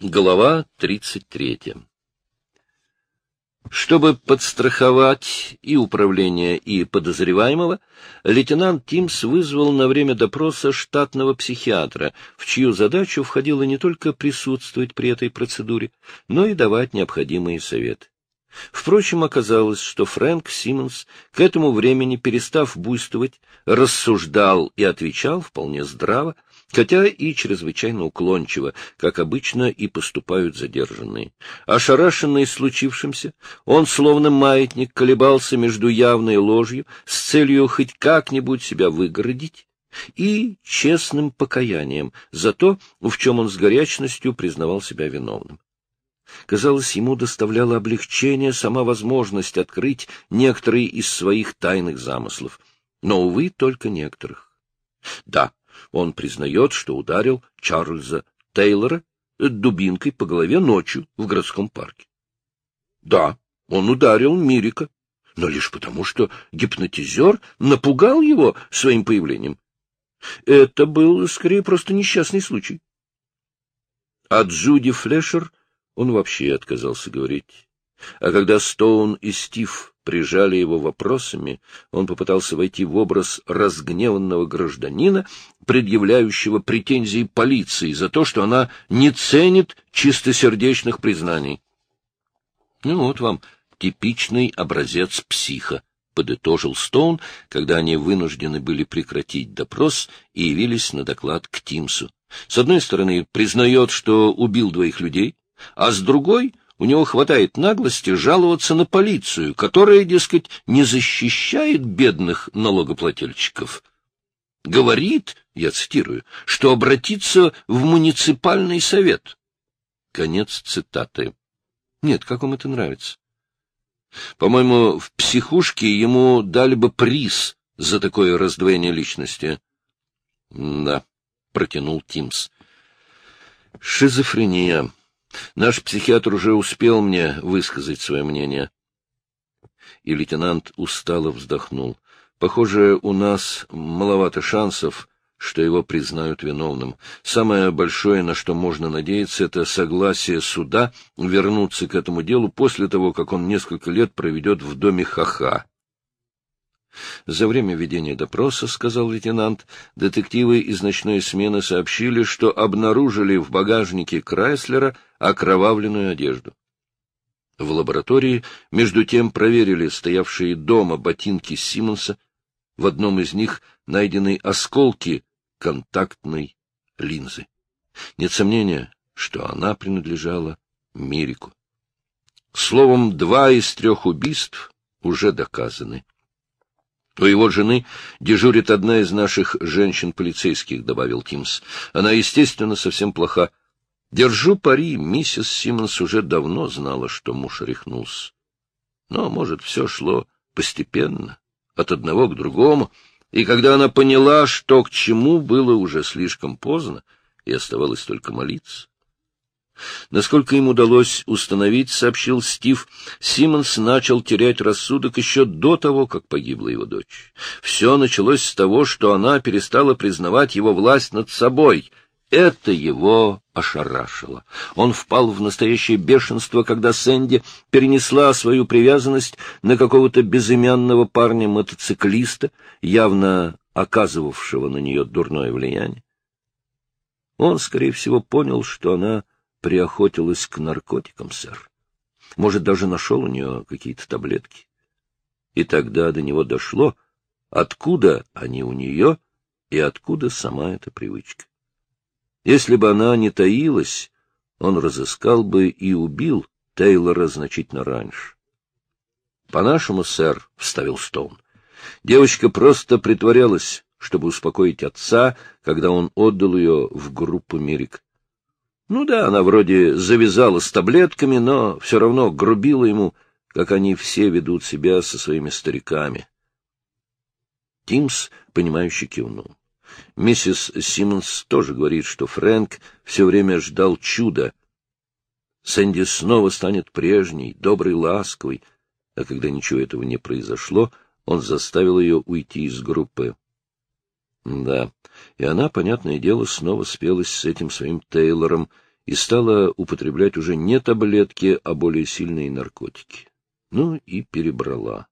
Глава 33 Чтобы подстраховать и управление, и подозреваемого, лейтенант Тимс вызвал на время допроса штатного психиатра, в чью задачу входило не только присутствовать при этой процедуре, но и давать необходимые советы. Впрочем, оказалось, что Фрэнк Симмонс, к этому времени перестав буйствовать, рассуждал и отвечал вполне здраво, хотя и чрезвычайно уклончиво, как обычно и поступают задержанные. Ошарашенный случившимся, он, словно маятник, колебался между явной ложью с целью хоть как-нибудь себя выгородить и честным покаянием за то, в чем он с горячностью признавал себя виновным. Казалось, ему доставляло облегчение сама возможность открыть некоторые из своих тайных замыслов, но, увы, только некоторых. Да, он признает, что ударил Чарльза Тейлора дубинкой по голове ночью в городском парке. Да, он ударил Мирика, но лишь потому, что гипнотизер напугал его своим появлением. Это был, скорее, просто несчастный случай. А Джуди Флешер он вообще отказался говорить. А когда Стоун и Стив прижали его вопросами, он попытался войти в образ разгневанного гражданина, предъявляющего претензии полиции за то, что она не ценит чистосердечных признаний. Ну вот вам типичный образец психа, — подытожил Стоун, когда они вынуждены были прекратить допрос и явились на доклад к Тимсу. С одной стороны, признает, что убил двоих людей, а с другой — у него хватает наглости жаловаться на полицию, которая, дескать, не защищает бедных налогоплательщиков. Говорит, я цитирую, что обратиться в муниципальный совет. Конец цитаты. Нет, как вам это нравится? По-моему, в психушке ему дали бы приз за такое раздвоение личности. — Да, — протянул Тимс. — Шизофрения. Наш психиатр уже успел мне высказать свое мнение. И лейтенант устало вздохнул. Похоже, у нас маловато шансов, что его признают виновным. Самое большое, на что можно надеяться, это согласие суда вернуться к этому делу после того, как он несколько лет проведет в доме Хаха. За время ведения допроса, — сказал лейтенант, — детективы из ночной смены сообщили, что обнаружили в багажнике Крайслера окровавленную одежду. В лаборатории, между тем, проверили стоявшие дома ботинки Симмонса. В одном из них найдены осколки контактной линзы. Нет сомнения, что она принадлежала Мирику. Словом, два из трех убийств уже доказаны. У его жены дежурит одна из наших женщин-полицейских, — добавил Тимс. Она, естественно, совсем плоха. Держу пари, миссис Симмонс уже давно знала, что муж рехнулся. Но, может, все шло постепенно, от одного к другому, и когда она поняла, что к чему, было уже слишком поздно, и оставалось только молиться. Насколько им удалось установить, сообщил Стив, Симмонс начал терять рассудок еще до того, как погибла его дочь. Все началось с того, что она перестала признавать его власть над собой. Это его ошарашило. Он впал в настоящее бешенство, когда Сэнди перенесла свою привязанность на какого-то безымянного парня-мотоциклиста, явно оказывавшего на нее дурное влияние. Он, скорее всего, понял, что она приохотилась к наркотикам, сэр. Может, даже нашел у нее какие-то таблетки. И тогда до него дошло, откуда они у нее и откуда сама эта привычка. Если бы она не таилась, он разыскал бы и убил Тейлора значительно раньше. — По-нашему, сэр, — вставил Стоун, — девочка просто притворялась, чтобы успокоить отца, когда он отдал ее в группу Мирик. Ну да, она вроде завязала с таблетками, но все равно грубила ему, как они все ведут себя со своими стариками. Тимс, понимающе кивнул. Миссис Симмонс тоже говорит, что Фрэнк все время ждал чуда. Сэнди снова станет прежней, доброй, ласковой, а когда ничего этого не произошло, он заставил ее уйти из группы. Да, и она, понятное дело, снова спелась с этим своим Тейлором и стала употреблять уже не таблетки, а более сильные наркотики. Ну и перебрала.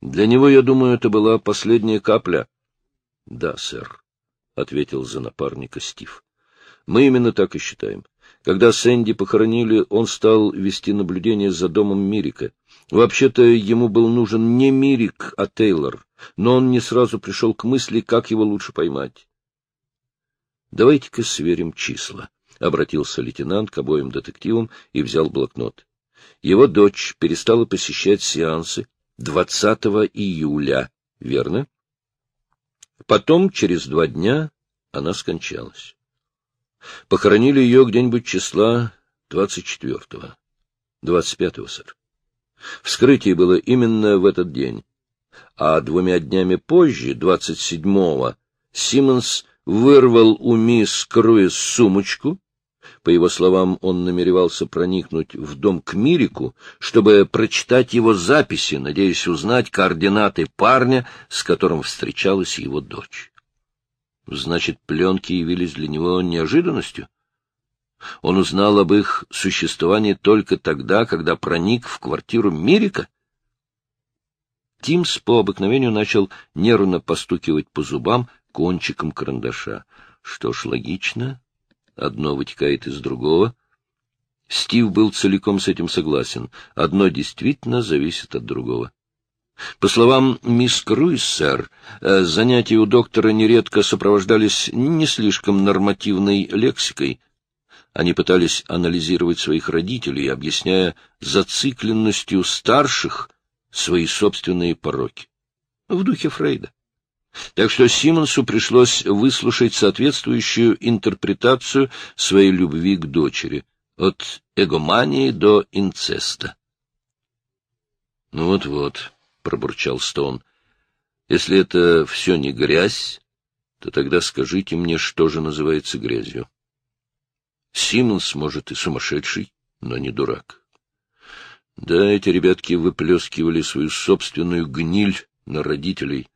Для него, я думаю, это была последняя капля. — Да, сэр, — ответил за напарника Стив. — Мы именно так и считаем. Когда Сэнди похоронили, он стал вести наблюдение за домом Мирика. Вообще-то ему был нужен не Мирик, а Тейлор, но он не сразу пришел к мысли, как его лучше поймать. — Давайте-ка сверим числа, — обратился лейтенант к обоим детективам и взял блокнот. Его дочь перестала посещать сеансы 20 июля, верно? Потом, через два дня, она скончалась. Похоронили ее где-нибудь числа 24-го. 25-го, сэр. Вскрытие было именно в этот день. А двумя днями позже, 27-го, Симмонс вырвал у мисс Круиз сумочку. По его словам, он намеревался проникнуть в дом к Мирику, чтобы прочитать его записи, надеясь узнать координаты парня, с которым встречалась его дочь. Значит, пленки явились для него неожиданностью? Он узнал об их существовании только тогда, когда проник в квартиру Мирика? Тимс по обыкновению начал нервно постукивать по зубам кончиком карандаша. Что ж, логично. Одно вытекает из другого. Стив был целиком с этим согласен. Одно действительно зависит от другого. По словам мисс Круиз, сэр, э, занятия у доктора нередко сопровождались не слишком нормативной лексикой. Они пытались анализировать своих родителей, объясняя зацикленностью старших свои собственные пороки. В духе Фрейда. Так что Симонсу пришлось выслушать соответствующую интерпретацию своей любви к дочери, от эгомании до инцеста. Ну вот-вот. — пробурчал Стоун. — Если это все не грязь, то тогда скажите мне, что же называется грязью. Симмонс, может, и сумасшедший, но не дурак. Да, эти ребятки выплескивали свою собственную гниль на родителей.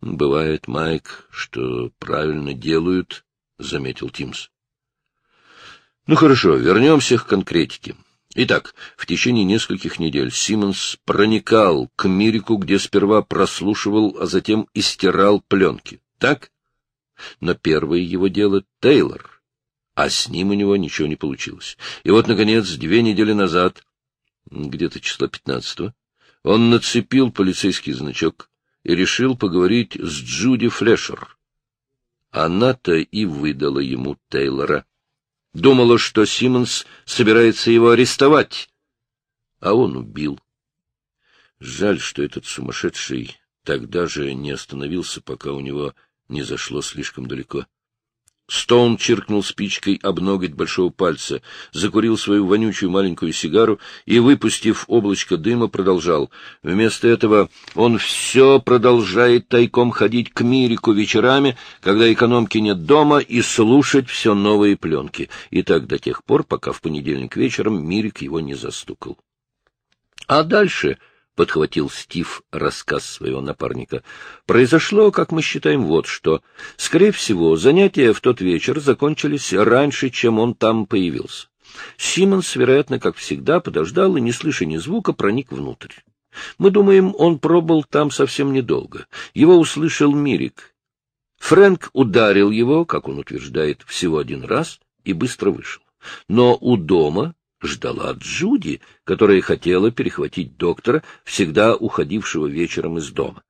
Бывает, Майк, что правильно делают, — заметил Тимс. Ну хорошо, вернемся к конкретике. Итак, в течение нескольких недель Симмонс проникал к Мирику, где сперва прослушивал, а затем истирал пленки. Так? Но первое его дело — Тейлор, а с ним у него ничего не получилось. И вот, наконец, две недели назад, где-то числа пятнадцатого, он нацепил полицейский значок и решил поговорить с Джуди Флешер. Она-то и выдала ему Тейлора. Думала, что Симмонс собирается его арестовать, а он убил. Жаль, что этот сумасшедший тогда же не остановился, пока у него не зашло слишком далеко. Стоун чиркнул спичкой об ноготь большого пальца, закурил свою вонючую маленькую сигару и, выпустив облачко дыма, продолжал. Вместо этого он все продолжает тайком ходить к Мирику вечерами, когда экономки нет дома, и слушать все новые пленки. И так до тех пор, пока в понедельник вечером Мирик его не застукал. А дальше — подхватил Стив рассказ своего напарника. — Произошло, как мы считаем, вот что. Скорее всего, занятия в тот вечер закончились раньше, чем он там появился. Симмонс, вероятно, как всегда, подождал и, не слыша ни звука, проник внутрь. Мы думаем, он пробыл там совсем недолго. Его услышал Мирик. Фрэнк ударил его, как он утверждает, всего один раз и быстро вышел. Но у дома ждала Джуди, которая хотела перехватить доктора, всегда уходившего вечером из дома.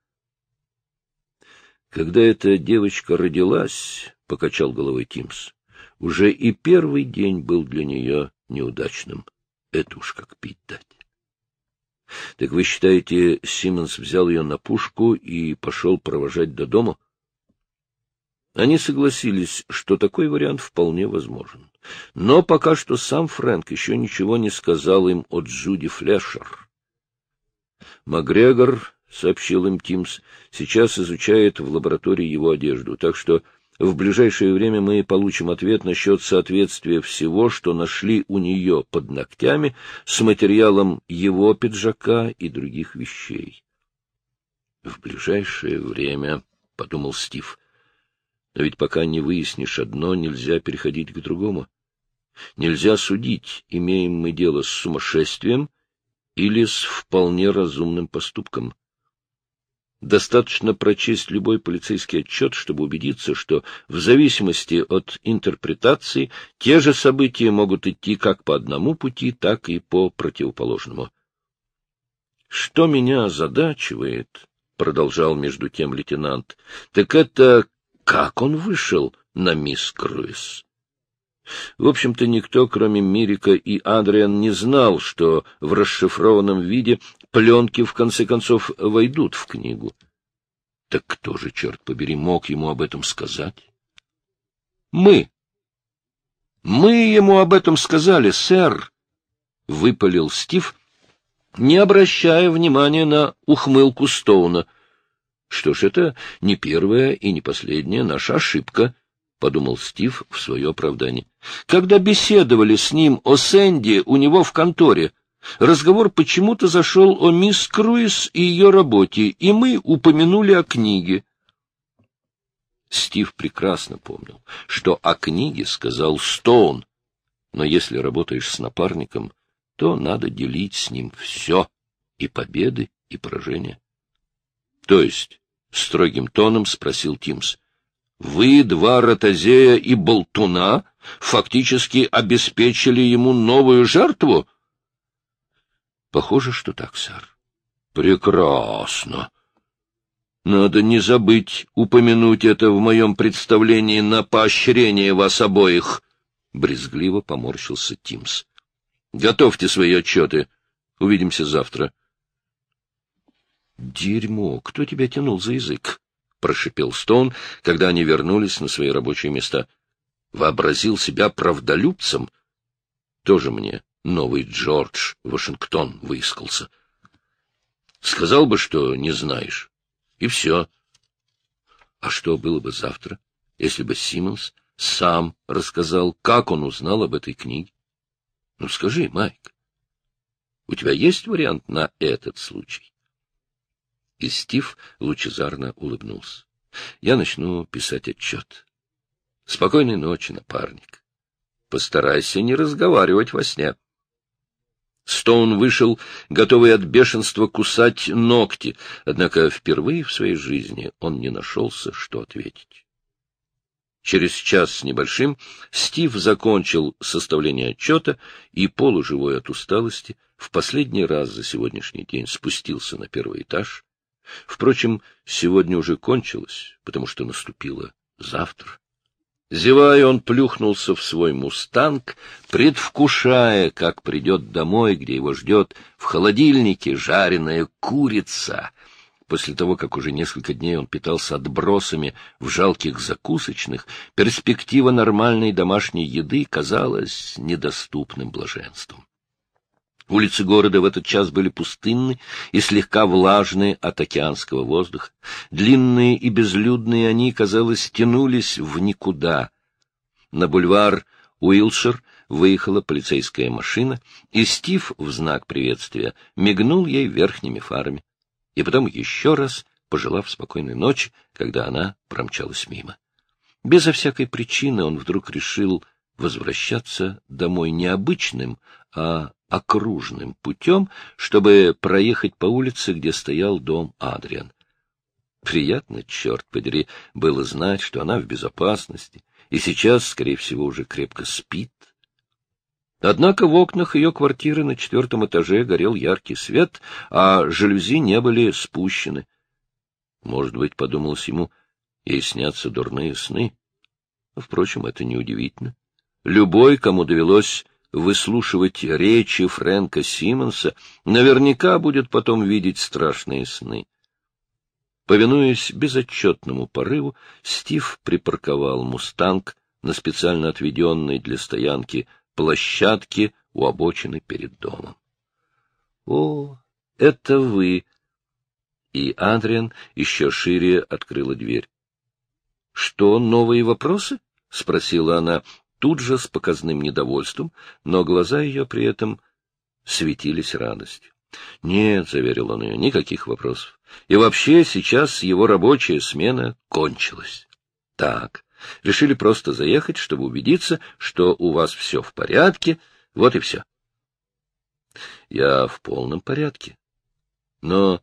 Когда эта девочка родилась, — покачал головой Тимс, — уже и первый день был для нее неудачным. Это уж как пить дать. Так вы считаете, Симмонс взял ее на пушку и пошел провожать до дома? Они согласились, что такой вариант вполне возможен. Но пока что сам Фрэнк еще ничего не сказал им о Джуди Флешер. Макгрегор, — сообщил им Тимс, — сейчас изучает в лаборатории его одежду, так что в ближайшее время мы получим ответ насчет соответствия всего, что нашли у нее под ногтями, с материалом его пиджака и других вещей. — В ближайшее время, — подумал Стив, — Но ведь пока не выяснишь одно, нельзя переходить к другому. Нельзя судить, имеем мы дело с сумасшествием или с вполне разумным поступком. Достаточно прочесть любой полицейский отчет, чтобы убедиться, что в зависимости от интерпретации те же события могут идти как по одному пути, так и по противоположному. Что меня озадачивает, — продолжал между тем лейтенант, — так это как он вышел на мисс Круиз. В общем-то, никто, кроме Мирика и Адриан, не знал, что в расшифрованном виде пленки, в конце концов, войдут в книгу. Так кто же, черт побери, мог ему об этом сказать? Мы. Мы ему об этом сказали, сэр, — выпалил Стив, не обращая внимания на ухмылку Стоуна. Что ж, это не первая и не последняя наша ошибка, — подумал Стив в свое оправдание. Когда беседовали с ним о Сэнди у него в конторе, разговор почему-то зашел о мисс Круиз и ее работе, и мы упомянули о книге. Стив прекрасно помнил, что о книге сказал Стоун, но если работаешь с напарником, то надо делить с ним все, и победы, и поражения. — То есть, — строгим тоном спросил Тимс, — вы, два ротозея и болтуна, фактически обеспечили ему новую жертву? — Похоже, что так, сэр. — Прекрасно. Надо не забыть упомянуть это в моем представлении на поощрение вас обоих. Брезгливо поморщился Тимс. Готовьте свои отчеты. Увидимся завтра. — Дерьмо! Кто тебя тянул за язык? — прошипел Стоун, когда они вернулись на свои рабочие места. Вообразил себя правдолюбцем. Тоже мне новый Джордж Вашингтон выискался. Сказал бы, что не знаешь. И все. А что было бы завтра, если бы Симмонс сам рассказал, как он узнал об этой книге? Ну, скажи, Майк, у тебя есть вариант на этот случай? И Стив лучезарно улыбнулся. Я начну писать отчет. Спокойной ночи, напарник. Постарайся не разговаривать во сне. Стоун вышел, готовый от бешенства кусать ногти, однако впервые в своей жизни он не нашелся, что ответить. Через час с небольшим Стив закончил составление отчета и, полуживой от усталости, в последний раз за сегодняшний день спустился на первый этаж. Впрочем, сегодня уже кончилось, потому что наступило завтра. Зевая, он плюхнулся в свой мустанг, предвкушая, как придет домой, где его ждет в холодильнике жареная курица — После того, как уже несколько дней он питался отбросами в жалких закусочных, перспектива нормальной домашней еды казалась недоступным блаженством. Улицы города в этот час были пустынны и слегка влажные от океанского воздуха. Длинные и безлюдные они, казалось, тянулись в никуда. На бульвар Уилшир выехала полицейская машина, и Стив в знак приветствия мигнул ей верхними фарами и потом еще раз, пожелав спокойной ночи, когда она промчалась мимо. Безо всякой причины он вдруг решил возвращаться домой не обычным, а окружным путем, чтобы проехать по улице, где стоял дом Адриан. Приятно, черт подери, было знать, что она в безопасности, и сейчас, скорее всего, уже крепко спит. Однако в окнах ее квартиры на четвертом этаже горел яркий свет, а жалюзи не были спущены. Может быть, подумалось ему, ей снятся дурные сны. Впрочем, это неудивительно. Любой, кому довелось выслушивать речи Фрэнка Симмонса, наверняка будет потом видеть страшные сны. Повинуясь безотчетному порыву, Стив припарковал «Мустанг» на специально отведенной для стоянки площадке у обочины перед домом. — О, это вы! И Адриан еще шире открыла дверь. — Что, новые вопросы? — спросила она тут же с показным недовольством, но глаза ее при этом светились радостью. — Нет, — заверил он ее, — никаких вопросов. И вообще сейчас его рабочая смена кончилась. Так, решили просто заехать, чтобы убедиться, что у вас все в порядке, вот и все. Я в полном порядке. Но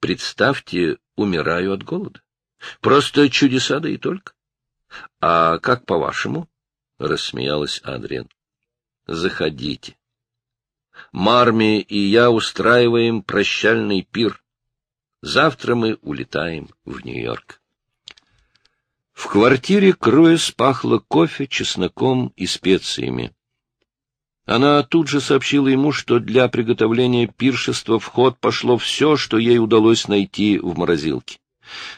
представьте, умираю от голода. Просто чудеса да и только. А как по-вашему? — рассмеялась Адриан. — Заходите. Марми и я устраиваем прощальный пир. Завтра мы улетаем в Нью-Йорк. В квартире Круэс пахло кофе, чесноком и специями. Она тут же сообщила ему, что для приготовления пиршества в ход пошло все, что ей удалось найти в морозилке.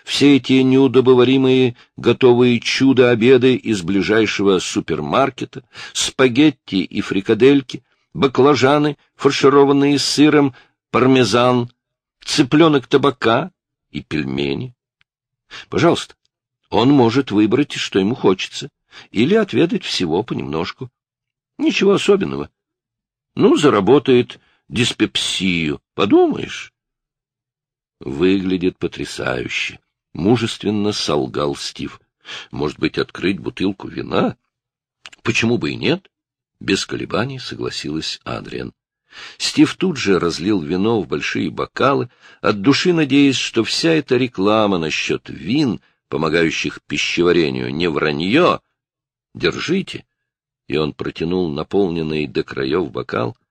Все эти неудобоваримые готовые чудо-обеды из ближайшего супермаркета, спагетти и фрикадельки, баклажаны, фаршированные сыром, пармезан, цыпленок табака и пельмени. Пожалуйста, он может выбрать, что ему хочется, или отведать всего понемножку. Ничего особенного. Ну, заработает диспепсию, подумаешь. Выглядит потрясающе. Мужественно солгал Стив. Может быть, открыть бутылку вина? Почему бы и нет? Без колебаний согласилась Адриан. Стив тут же разлил вино в большие бокалы, от души надеясь, что вся эта реклама насчет вин, помогающих пищеварению, не вранье. Держите. И он протянул наполненный до краев бокал —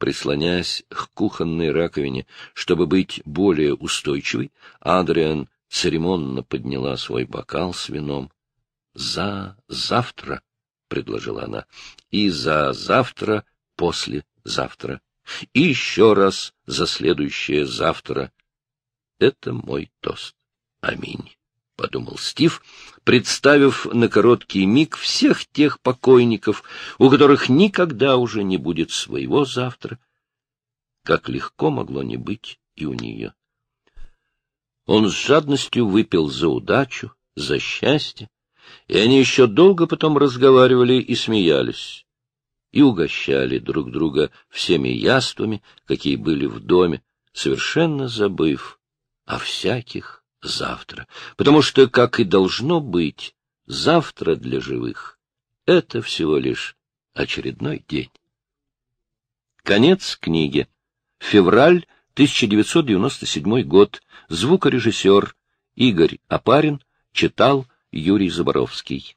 Прислоняясь к кухонной раковине, чтобы быть более устойчивой, Адриан церемонно подняла свой бокал с вином. — За завтра, — предложила она, — и за завтра после завтра, и еще раз за следующее завтра. Это мой тост. Аминь подумал Стив, представив на короткий миг всех тех покойников, у которых никогда уже не будет своего завтра. Как легко могло не быть и у нее. Он с жадностью выпил за удачу, за счастье, и они еще долго потом разговаривали и смеялись, и угощали друг друга всеми яствами, какие были в доме, совершенно забыв о всяких завтра, потому что, как и должно быть, завтра для живых — это всего лишь очередной день. Конец книги. Февраль 1997 год. Звукорежиссер Игорь Апарин читал Юрий Заборовский.